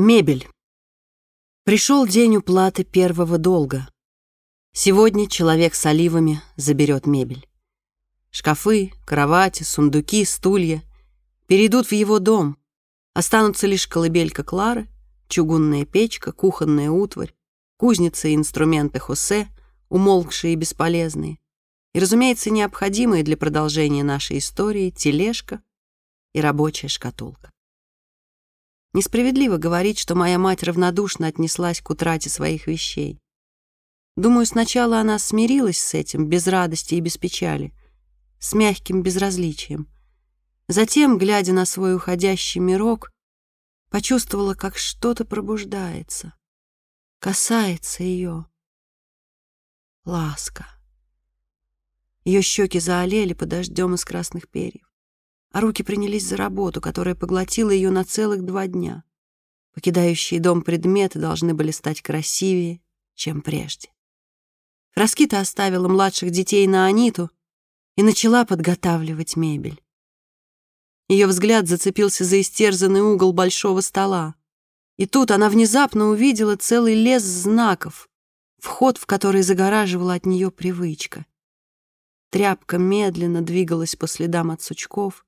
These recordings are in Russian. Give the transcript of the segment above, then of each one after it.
Мебель. Пришел день уплаты первого долга. Сегодня человек с оливами заберет мебель. Шкафы, кровати, сундуки, стулья перейдут в его дом. Останутся лишь колыбелька Клары, чугунная печка, кухонная утварь, кузница и инструменты Хосе, умолкшие и бесполезные, и, разумеется, необходимые для продолжения нашей истории тележка и рабочая шкатулка. Несправедливо говорить, что моя мать равнодушно отнеслась к утрате своих вещей. Думаю, сначала она смирилась с этим, без радости и без печали, с мягким безразличием. Затем, глядя на свой уходящий мирок, почувствовала, как что-то пробуждается, касается ее. Ласка. Ее щеки заолели под дождем из красных перьев а руки принялись за работу, которая поглотила ее на целых два дня. Покидающие дом предметы должны были стать красивее, чем прежде. Раскита оставила младших детей на Аниту и начала подготавливать мебель. Ее взгляд зацепился за истерзанный угол большого стола. И тут она внезапно увидела целый лес знаков, вход в который загораживала от нее привычка. Тряпка медленно двигалась по следам от сучков,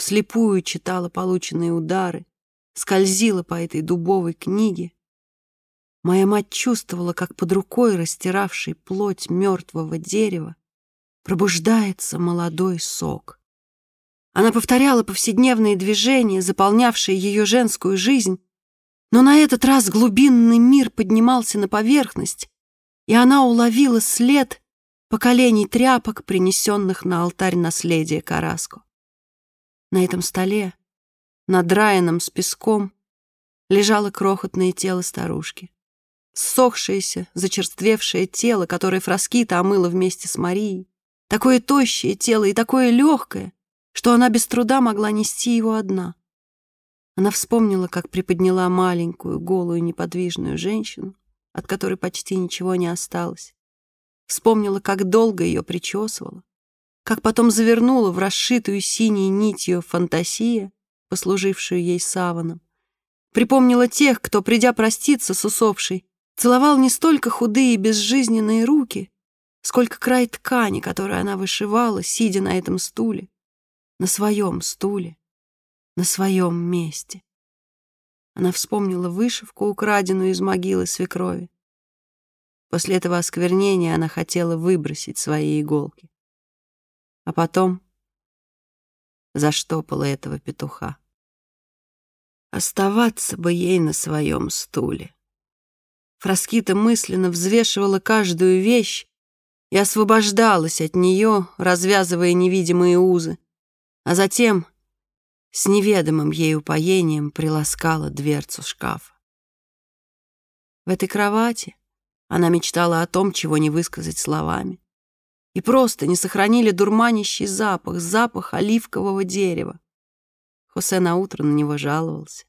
вслепую читала полученные удары, скользила по этой дубовой книге. Моя мать чувствовала, как под рукой, растиравшей плоть мертвого дерева, пробуждается молодой сок. Она повторяла повседневные движения, заполнявшие ее женскую жизнь, но на этот раз глубинный мир поднимался на поверхность, и она уловила след поколений тряпок, принесенных на алтарь наследия Караско. На этом столе, надраенном с песком, лежало крохотное тело старушки. Ссохшееся, зачерствевшее тело, которое Фраскита омыла вместе с Марией. Такое тощее тело и такое легкое, что она без труда могла нести его одна. Она вспомнила, как приподняла маленькую, голую, неподвижную женщину, от которой почти ничего не осталось. Вспомнила, как долго ее причесывала, как потом завернула в расшитую синей нитью фантасия, послужившую ей саваном. Припомнила тех, кто, придя проститься с усопшей, целовал не столько худые безжизненные руки, сколько край ткани, которую она вышивала, сидя на этом стуле, на своем стуле, на своем месте. Она вспомнила вышивку, украденную из могилы свекрови. После этого осквернения она хотела выбросить свои иголки а потом заштопала этого петуха. Оставаться бы ей на своем стуле. Фраскита мысленно взвешивала каждую вещь и освобождалась от нее, развязывая невидимые узы, а затем с неведомым ей упоением приласкала дверцу шкафа. В этой кровати она мечтала о том, чего не высказать словами и просто не сохранили дурманящий запах, запах оливкового дерева. Хосе наутро на него жаловался.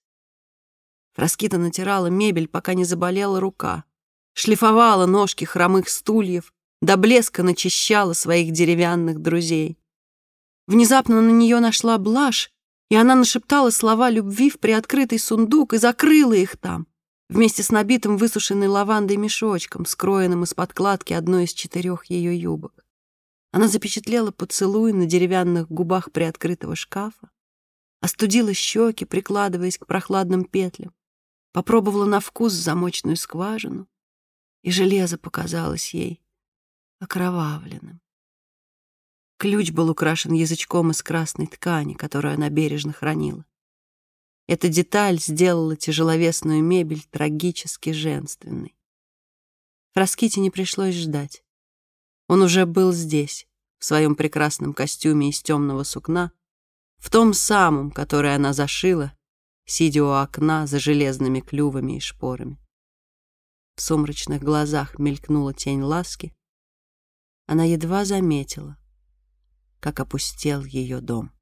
Фраскита натирала мебель, пока не заболела рука, шлифовала ножки хромых стульев, до блеска начищала своих деревянных друзей. Внезапно на нее нашла блажь, и она нашептала слова любви в приоткрытый сундук и закрыла их там, вместе с набитым высушенной лавандой мешочком, скроенным из подкладки одной из четырех ее юбок. Она запечатлела поцелуй на деревянных губах приоткрытого шкафа, остудила щеки, прикладываясь к прохладным петлям, попробовала на вкус замочную скважину, и железо показалось ей окровавленным. Ключ был украшен язычком из красной ткани, которую она бережно хранила. Эта деталь сделала тяжеловесную мебель трагически женственной. Фраските не пришлось ждать. Он уже был здесь, в своем прекрасном костюме из темного сукна, в том самом, который она зашила, сидя у окна за железными клювами и шпорами. В сумрачных глазах мелькнула тень ласки. Она едва заметила, как опустел ее дом.